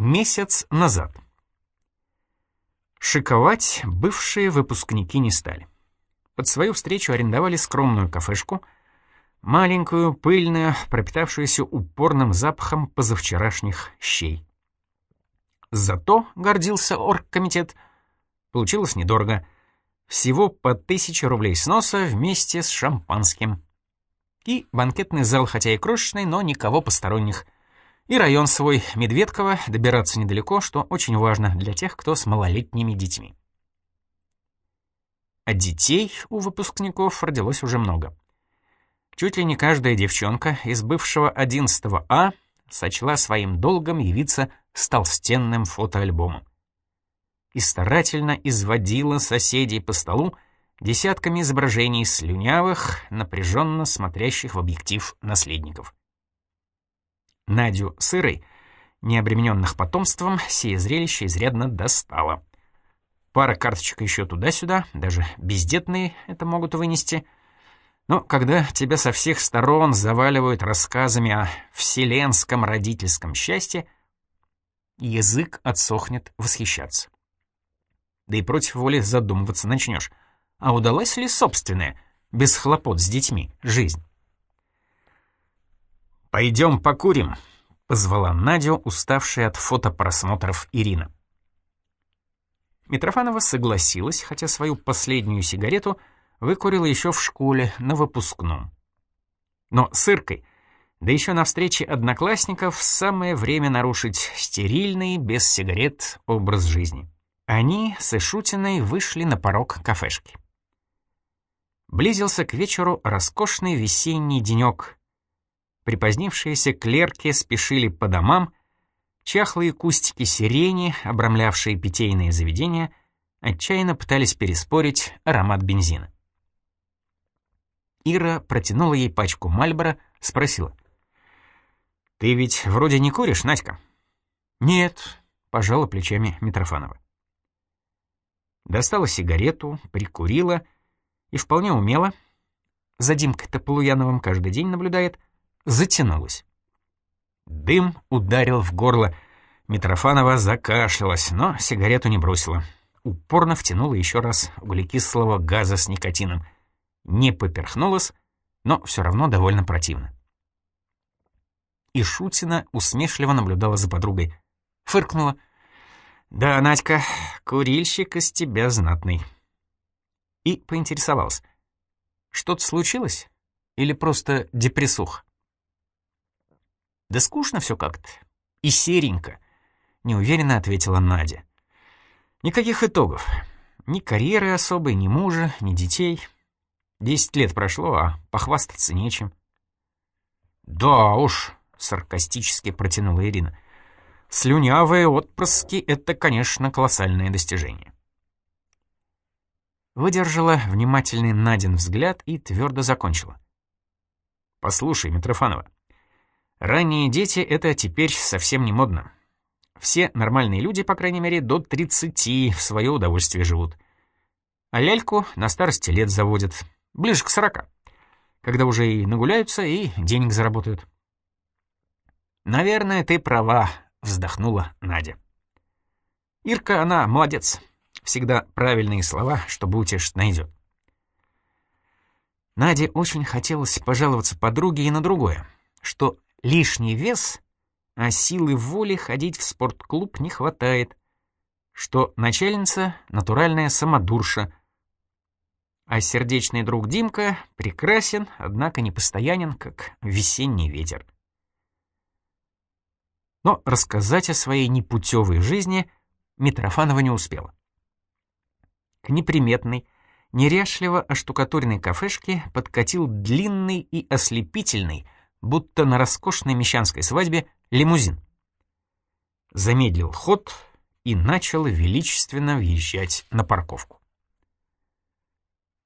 Месяц назад. Шиковать бывшие выпускники не стали. Под свою встречу арендовали скромную кафешку, маленькую, пыльную, пропитавшуюся упорным запахом позавчерашних щей. Зато, гордился оргкомитет, получилось недорого. Всего по тысяче рублей сноса вместе с шампанским. И банкетный зал, хотя и крошечный, но никого посторонних — и район свой, Медведково, добираться недалеко, что очень важно для тех, кто с малолетними детьми. А детей у выпускников родилось уже много. Чуть ли не каждая девчонка из бывшего 11 А сочла своим долгом явиться с толстенным фотоальбомом. И старательно изводила соседей по столу десятками изображений слюнявых, напряженно смотрящих в объектив наследников. Надю сырой, не обремененных потомством, сие зрелище изрядно достало. Пара карточек еще туда-сюда, даже бездетные это могут вынести. Но когда тебя со всех сторон заваливают рассказами о вселенском родительском счастье, язык отсохнет восхищаться. Да и против воли задумываться начнешь. А удалась ли собственная, без хлопот с детьми, жизнь? «Пойдем покурим», — позвала Надю, уставшая от фотопросмотров Ирина. Митрофанова согласилась, хотя свою последнюю сигарету выкурила еще в школе на выпускном. Но с Иркой, да еще на встрече одноклассников, самое время нарушить стерильный, без сигарет, образ жизни. Они с Ишутиной вышли на порог кафешки. Близился к вечеру роскошный весенний денек, Припозднившиеся клерки спешили по домам, чахлые кустики сирени, обрамлявшие питейные заведения, отчаянно пытались переспорить аромат бензина. Ира протянула ей пачку Мальбора, спросила. «Ты ведь вроде не куришь, Надька?» «Нет», — пожала плечами Митрофанова. Достала сигарету, прикурила и вполне умело, за Димкой-то Полуяновым каждый день наблюдает, затянулась. Дым ударил в горло. Митрофанова закашлялась, но сигарету не бросила. Упорно втянула еще раз углекислого газа с никотином. Не поперхнулась, но все равно довольно противно. И Шутина усмешливо наблюдала за подругой. Фыркнула. «Да, Надька, курильщик из тебя знатный». И поинтересовалась. «Что-то случилось? Или просто депрессух?» «Да скучно все как-то. И серенько», — неуверенно ответила Надя. «Никаких итогов. Ни карьеры особой, ни мужа, ни детей. Десять лет прошло, а похвастаться нечем». «Да уж», — саркастически протянула Ирина. «Слюнявые отпрыски — это, конечно, колоссальное достижение». Выдержала внимательный Надин взгляд и твердо закончила. «Послушай, Митрофанова, Ранние дети — это теперь совсем не модно. Все нормальные люди, по крайней мере, до 30 в свое удовольствие живут. А ляльку на старости лет заводят, ближе к 40, когда уже и нагуляются, и денег заработают. «Наверное, ты права», — вздохнула Надя. Ирка, она молодец. Всегда правильные слова, чтобы утешить найдет. Наде очень хотелось пожаловаться подруге и на другое, что лишний вес, а силы воли ходить в спортклуб не хватает, что начальница — натуральная самодурша, а сердечный друг Димка прекрасен, однако непостоянен, как весенний ветер. Но рассказать о своей непутевой жизни Митрофанова не успела. К неприметной, неряшливо оштукатуренной кафешке подкатил длинный и ослепительный — будто на роскошной мещанской свадьбе, лимузин. Замедлил ход и начал величественно въезжать на парковку.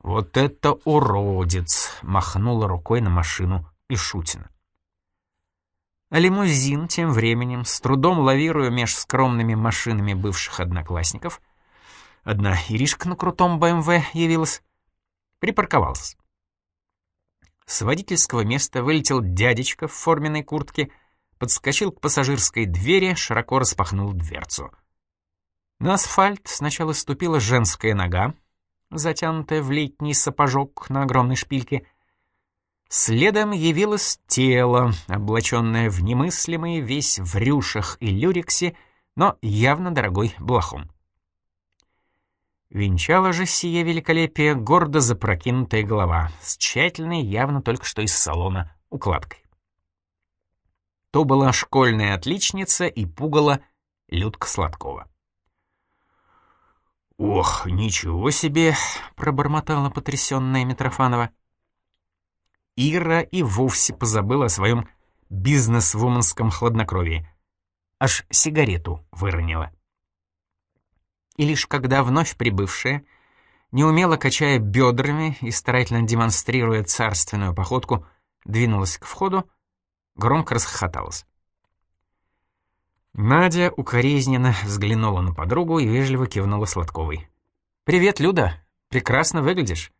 «Вот это уродец!» — махнула рукой на машину Ишутина. А лимузин тем временем, с трудом лавируя меж скромными машинами бывших одноклассников, одна Иришка на крутом БМВ явилась, припарковался. С водительского места вылетел дядечка в форменной куртке, подскочил к пассажирской двери, широко распахнул дверцу. На асфальт сначала ступила женская нога, затянутая в летний сапожок на огромной шпильке. Следом явилось тело, облаченное в немыслимый весь в рюшах и люриксе, но явно дорогой блохом. Венчала же сие великолепие гордо запрокинутая голова с тщательной, явно только что из салона, укладкой. То была школьная отличница и пугала Людка Сладкова. «Ох, ничего себе!» — пробормотала потрясённая Митрофанова. Ира и вовсе позабыла о своем бизнес-вуменском хладнокровии. Аж сигарету выронила и лишь когда вновь прибывшая, неумело качая бедрами и старательно демонстрируя царственную походку, двинулась к входу, громко расхохоталась. Надя укоризненно взглянула на подругу и вежливо кивнула Сладковой. «Привет, Люда! Прекрасно выглядишь!»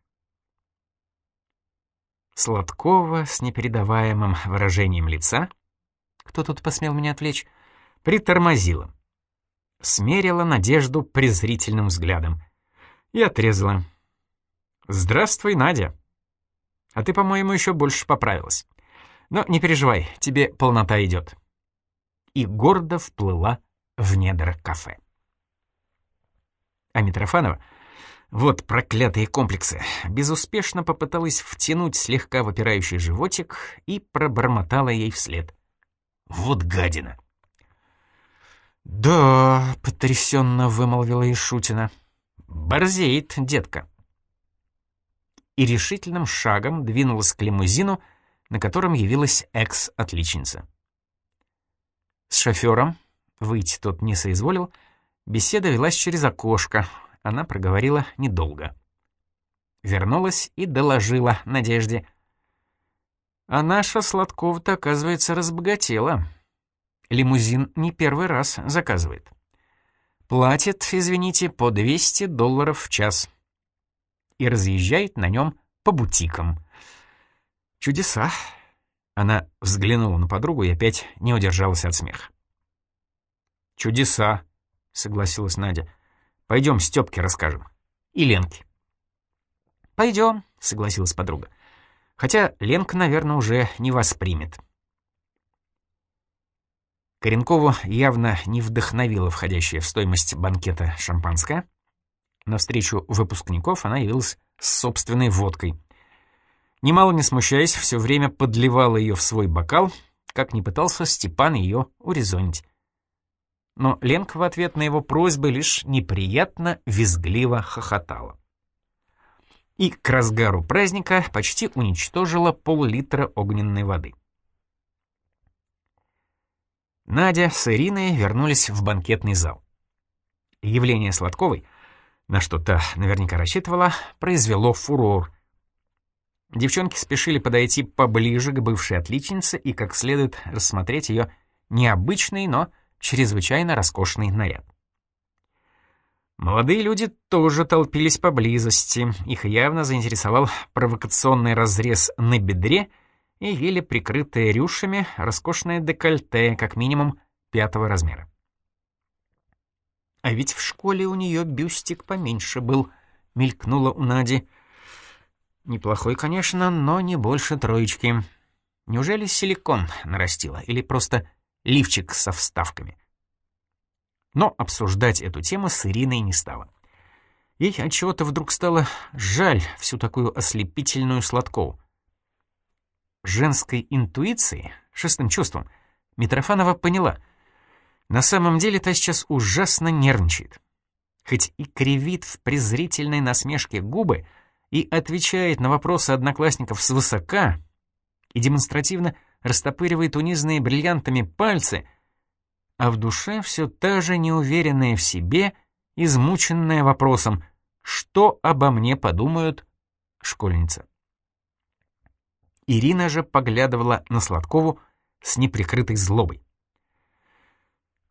Сладкова с непередаваемым выражением лица, кто тут посмел меня отвлечь, притормозила смерила Надежду презрительным взглядом и отрезала. «Здравствуй, Надя. А ты, по-моему, еще больше поправилась. Но не переживай, тебе полнота идет». И гордо вплыла в недра кафе. А Митрофанова, вот проклятые комплексы, безуспешно попыталась втянуть слегка выпирающий животик и пробормотала ей вслед. «Вот гадина!» «Да», — потрясенно вымолвила Ишутина. «Борзеет, детка». И решительным шагом двинулась к лимузину, на котором явилась экс-отличница. С шофером, выйти тот не соизволил, беседа велась через окошко, она проговорила недолго. Вернулась и доложила Надежде. «А наша Сладкова-то, оказывается, разбогатела». Лимузин не первый раз заказывает. Платит, извините, по 200 долларов в час. И разъезжает на нем по бутикам. Чудеса. Она взглянула на подругу и опять не удержалась от смеха. «Чудеса», — согласилась Надя. «Пойдем Стёпке расскажем. И Ленке». «Пойдем», — согласилась подруга. «Хотя Ленка, наверное, уже не воспримет». Коренкову явно не вдохновила входящая в стоимость банкета шампанское. На встречу выпускников она явилась с собственной водкой. Немало не смущаясь, все время подливала ее в свой бокал, как не пытался Степан ее урезонить. Но Ленка в ответ на его просьбы лишь неприятно, визгливо хохотала. И к разгару праздника почти уничтожила пол-литра огненной воды. Надя с Ириной вернулись в банкетный зал. Явление Сладковой, на что то наверняка рассчитывала, произвело фурор. Девчонки спешили подойти поближе к бывшей отличнице и как следует рассмотреть ее необычный, но чрезвычайно роскошный наряд. Молодые люди тоже толпились поблизости. Их явно заинтересовал провокационный разрез на бедре — и еле прикрытые рюшами роскошное декольте, как минимум пятого размера. А ведь в школе у нее бюстик поменьше был, мелькнула у Нади. Неплохой, конечно, но не больше троечки. Неужели силикон нарастила или просто лифчик со вставками? Но обсуждать эту тему с Ириной не стала. Ей от чего-то вдруг стало жаль всю такую ослепительную сладкову женской интуиции, шестым чувством, Митрофанова поняла. На самом деле та сейчас ужасно нервничает. Хоть и кривит в презрительной насмешке губы и отвечает на вопросы одноклассников свысока, и демонстративно растопыривает унизанные бриллиантами пальцы, а в душе все та же неуверенная в себе, измученная вопросом «Что обо мне подумают?» школьница. Ирина же поглядывала на Сладкову с неприкрытой злобой.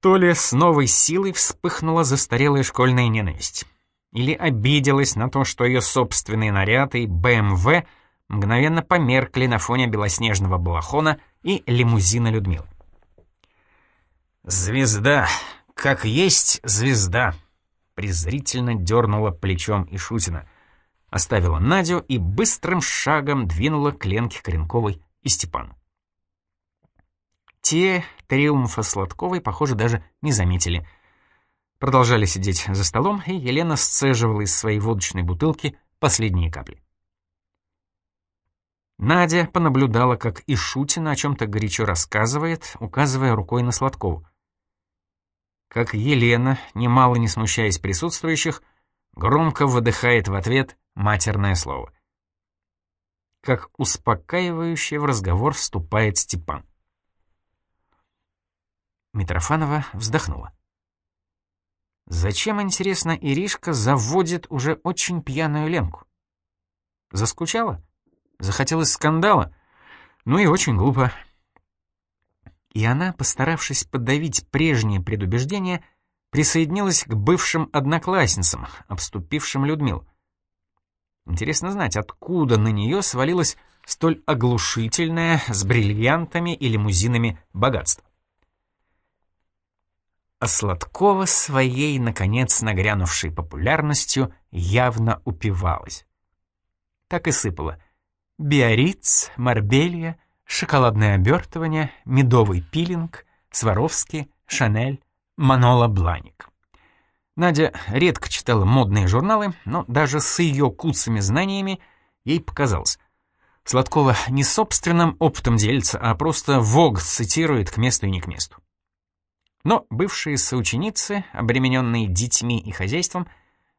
То ли с новой силой вспыхнула застарелая школьная ненависть, или обиделась на то, что ее собственный наряд и БМВ мгновенно померкли на фоне белоснежного балахона и лимузина Людмилы. «Звезда! Как есть звезда!» презрительно дернула плечом Ишутина. Оставила Надю и быстрым шагом двинула к Ленке Коренковой и Степану. Те триумфа Сладковой, похоже, даже не заметили. Продолжали сидеть за столом, и Елена сцеживала из своей водочной бутылки последние капли. Надя понаблюдала, как Ишутина о чем-то горячо рассказывает, указывая рукой на Сладкову. Как Елена, немало не смущаясь присутствующих, громко выдыхает в ответ матерное слово. Как успокаивающе в разговор вступает Степан. Митрофанова вздохнула. Зачем, интересно, Иришка заводит уже очень пьяную Ленку? Заскучала? Захотелось скандала? Ну и очень глупо. И она, постаравшись подавить прежние предубеждения, присоединилась к бывшим одноклассницам, обступившим Людмилу. Интересно знать, откуда на нее свалилось столь оглушительное с бриллиантами и лимузинами богатство. А Сладкова своей, наконец, нагрянувшей популярностью явно упивалась. Так и сыпала. Биориц, Марбелья, шоколадное обертывание, медовый пилинг, Сваровский, Шанель, Манола Бланик. Надя редко читала модные журналы, но даже с ее куцами знаниями ей показалось. Сладкова не собственным опытом делится, а просто Вог цитирует к месту и не к месту. Но бывшие соученицы, обремененные детьми и хозяйством,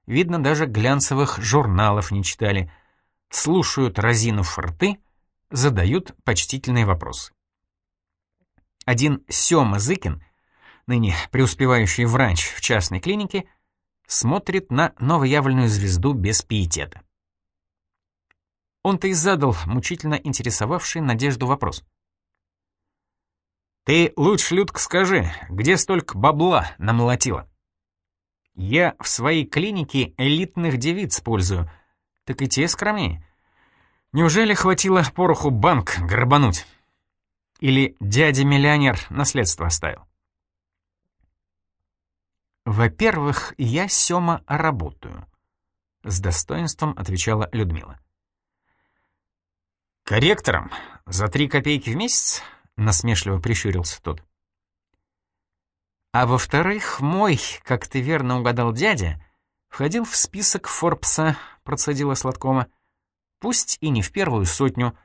видно, даже глянцевых журналов не читали, слушают разинув рты, задают почтительные вопросы. Один Сёма Зыкин, ныне преуспевающий врач в частной клинике, смотрит на новоявленную звезду без пиетета. Он-то и задал мучительно интересовавший Надежду вопрос — ты лучше, Людка, скажи, где столько бабла намолотила? Я в своей клинике элитных девиц пользую, так и те скромнее. Неужели хватило пороху банк грабануть? Или дядя-миллионер наследство оставил? «Во-первых, я, Сёма, работаю», — с достоинством отвечала Людмила. «Корректором? За три копейки в месяц?» насмешливо прищурился тот. А во-вторых, мой, как ты верно угадал дядя, входил в список Форбса, процедила Сладкома. Пусть и не в первую сотню,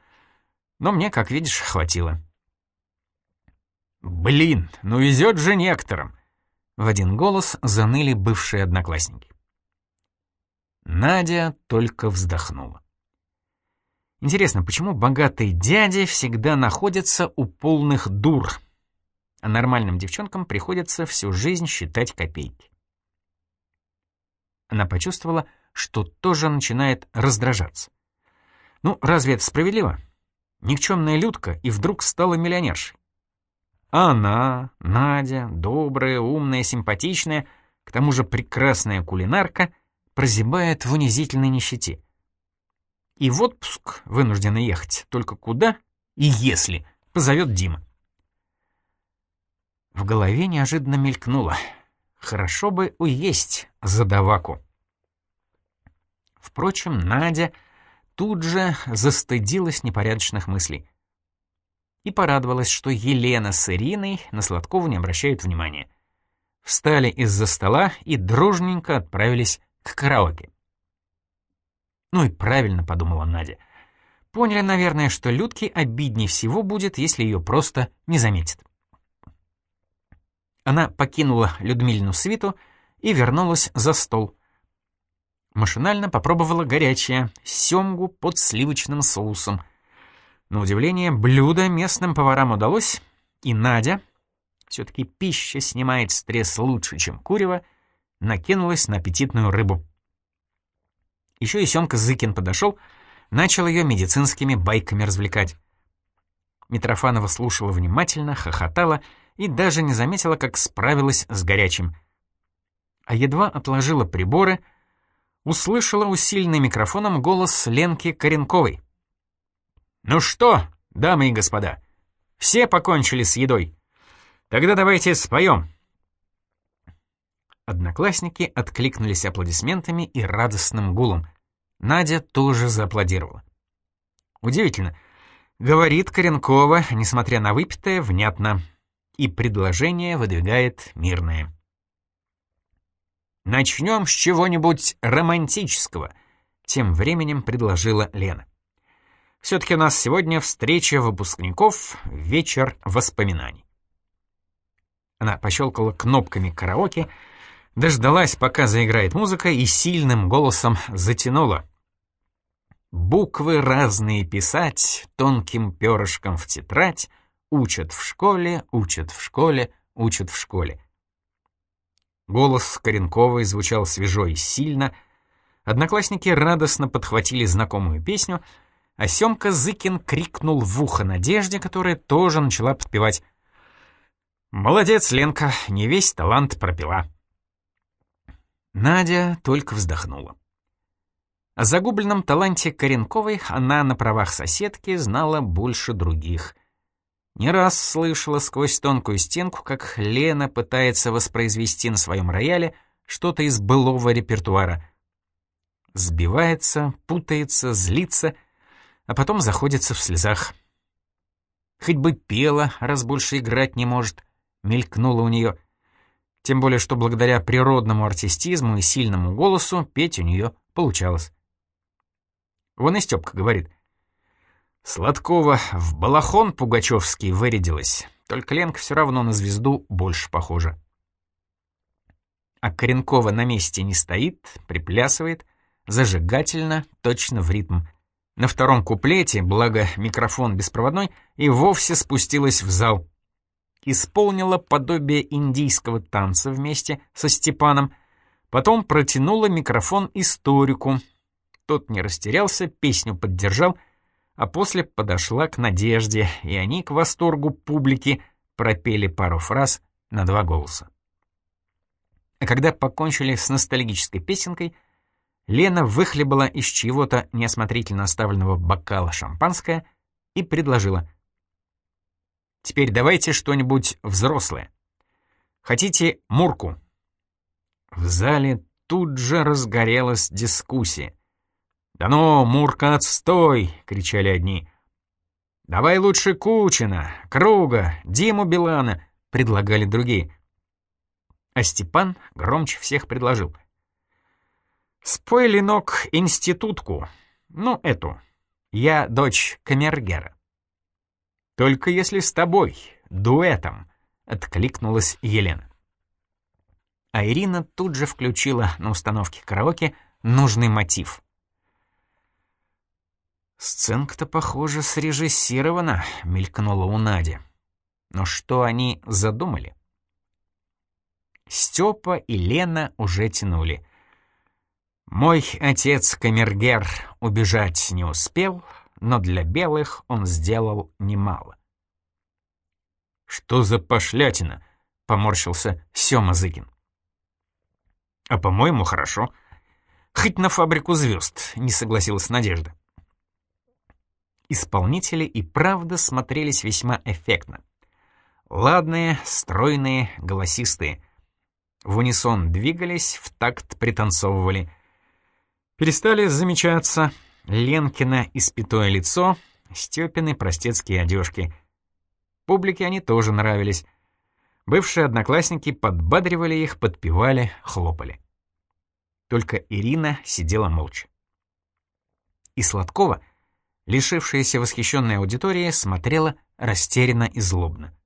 но мне, как видишь, хватило. «Блин, ну везет же некоторым!» В один голос заныли бывшие одноклассники. Надя только вздохнула. Интересно, почему богатые дяди всегда находятся у полных дур, а нормальным девчонкам приходится всю жизнь считать копейки? Она почувствовала, что тоже начинает раздражаться. Ну, разве это справедливо? Никчемная Людка и вдруг стала миллионершей. Она, Надя, добрая, умная, симпатичная, к тому же прекрасная кулинарка, прозябает в унизительной нищете. И в отпуск вынуждены ехать. Только куда и если позовет Дима. В голове неожиданно мелькнуло. Хорошо бы уесть задаваку. Впрочем, Надя тут же застыдилась непорядочных мыслей. И порадовалась, что Елена с Ириной на Сладкову не обращают внимания. Встали из-за стола и дружненько отправились к караоке. Ну и правильно, подумала Надя. Поняли, наверное, что Людке обиднее всего будет, если ее просто не заметят. Она покинула Людмилину свиту и вернулась за стол. Машинально попробовала горячее, семгу под сливочным соусом. На удивление, блюдо местным поварам удалось, и Надя, все-таки пища снимает стресс лучше, чем курево, накинулась на аппетитную рыбу. Еще и Семка Зыкин подошел, начал ее медицинскими байками развлекать. Митрофанова слушала внимательно, хохотала и даже не заметила, как справилась с горячим. А едва отложила приборы, услышала усиленный микрофоном голос Ленки Коренковой. «Ну что, дамы и господа, все покончили с едой? Тогда давайте споем. Одноклассники откликнулись аплодисментами и радостным гулом. Надя тоже зааплодировала. Удивительно. Говорит Коренкова, несмотря на выпитое, внятно. И предложение выдвигает мирное. «Начнем с чего-нибудь романтического», — тем временем предложила Лена. «Все-таки у нас сегодня встреча выпускников, вечер воспоминаний». Она пощелкала кнопками караоке, дождалась, пока заиграет музыка, и сильным голосом затянула. «Буквы разные писать, тонким перышком в тетрадь, учат в школе, учат в школе, учат в школе. Голос Коренковой звучал свежо и сильно. Одноклассники радостно подхватили знакомую песню, а Семка Зыкин крикнул в ухо Надежде, которая тоже начала подпевать. «Молодец, Ленка, не весь талант пропила». Надя только вздохнула. О загубленном таланте Коренковой она на правах соседки знала больше других — не раз слышала сквозь тонкую стенку, как Лена пытается воспроизвести на своем рояле что-то из былого репертуара. Сбивается, путается, злится, а потом заходится в слезах. Хоть бы пела, раз больше играть не может, мелькнула у нее. Тем более, что благодаря природному артистизму и сильному голосу петь у нее получалось. Вон и Степка говорит — Сладкова в балахон пугачевский вырядилась, только Ленка все равно на звезду больше похожа. А Коренкова на месте не стоит, приплясывает, зажигательно, точно в ритм. На втором куплете, благо микрофон беспроводной, и вовсе спустилась в зал. Исполнила подобие индийского танца вместе со Степаном, потом протянула микрофон историку. Тот не растерялся, песню поддержал — а после подошла к Надежде, и они к восторгу публики пропели пару фраз на два голоса. А когда покончили с ностальгической песенкой, Лена выхлебала из чьего-то неосмотрительно оставленного бокала шампанское и предложила. «Теперь давайте что-нибудь взрослое. Хотите мурку?» В зале тут же разгорелась дискуссия. «Да ну, Мурка, отстой!» — кричали одни. «Давай лучше Кучина, Круга, Диму Билана!» — предлагали другие. А Степан громче всех предложил. «Спой, Ленок, институтку. Ну, эту. Я дочь камергера». «Только если с тобой, дуэтом», — откликнулась Елена. А Ирина тут же включила на установке караоке нужный мотив — «Сценка-то, похоже, срежиссирована», — мелькнула у Нади. «Но что они задумали?» Степа и Лена уже тянули. «Мой отец Камергер убежать не успел, но для белых он сделал немало». «Что за пошлятина?» — поморщился Сёма Зыкин. «А по-моему, хорошо. Хоть на фабрику звезд», — не согласилась Надежда. Исполнители и правда смотрелись весьма эффектно. Ладные, стройные, голосистые. В унисон двигались, в такт пританцовывали. Перестали замечаться Ленкина испятое лицо, Степины простецкие одежки. Публике они тоже нравились. Бывшие одноклассники подбадривали их, подпевали, хлопали. Только Ирина сидела молча. И Сладкова — лишившаяся восхищенной аудитории, смотрела растерянно и злобно.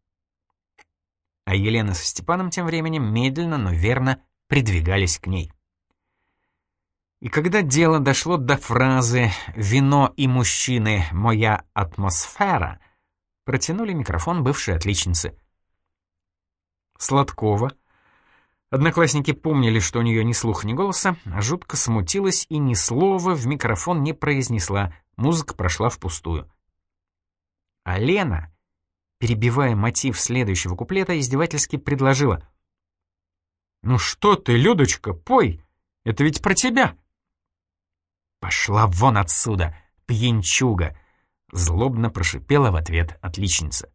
А Елена со Степаном тем временем медленно, но верно придвигались к ней. И когда дело дошло до фразы «Вино и мужчины — моя атмосфера», протянули микрофон бывшей отличницы. Сладкова. Одноклассники помнили, что у нее ни слуха, ни голоса, а жутко смутилась и ни слова в микрофон не произнесла, Музыка прошла впустую. А Лена, перебивая мотив следующего куплета, издевательски предложила. «Ну что ты, Людочка, пой! Это ведь про тебя!» «Пошла вон отсюда, пьянчуга!» — злобно прошипела в ответ отличница.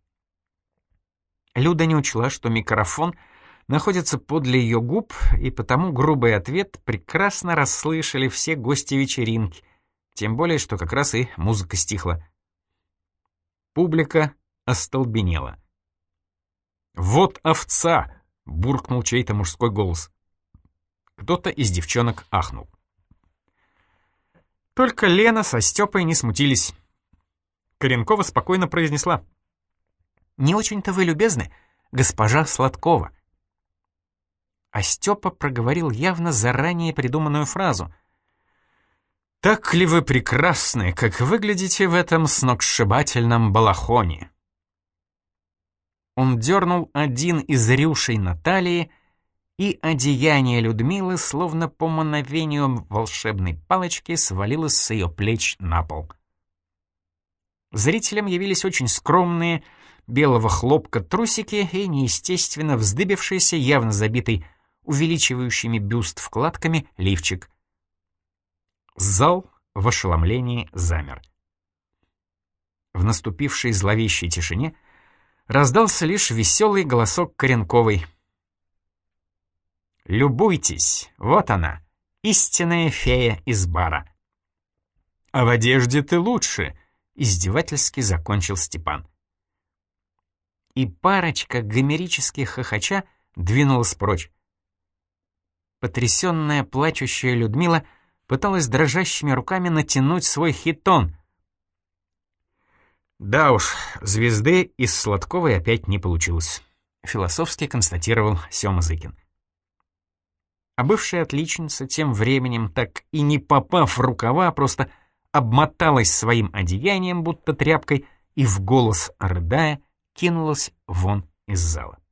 Люда не учла, что микрофон находится подле ее губ, и потому грубый ответ прекрасно расслышали все гости вечеринки, тем более, что как раз и музыка стихла. Публика остолбенела. «Вот овца!» — буркнул чей-то мужской голос. Кто-то из девчонок ахнул. Только Лена со Степой не смутились. Коренкова спокойно произнесла. «Не очень-то вы любезны, госпожа Сладкова». А Степа проговорил явно заранее придуманную фразу. «Так ли вы прекрасны, как выглядите в этом сногсшибательном балахоне?» Он дернул один из рюшей Натальи, и одеяние Людмилы, словно по мановению волшебной палочки, свалилось с ее плеч на пол. Зрителям явились очень скромные, белого хлопка трусики и неестественно вздыбившийся, явно забитый увеличивающими бюст вкладками лифчик. Зал в ошеломлении замер. В наступившей зловещей тишине раздался лишь веселый голосок Коренковой. «Любуйтесь, вот она, истинная фея из бара». «А в одежде ты лучше», — издевательски закончил Степан. И парочка гомерических хохоча двинулась прочь. Потрясенная, плачущая Людмила пыталась дрожащими руками натянуть свой хитон. «Да уж, звезды из Сладковой опять не получилось», — философски констатировал Сёма Зыкин. А бывшая отличница тем временем, так и не попав в рукава, просто обмоталась своим одеянием, будто тряпкой, и в голос рыдая кинулась вон из зала.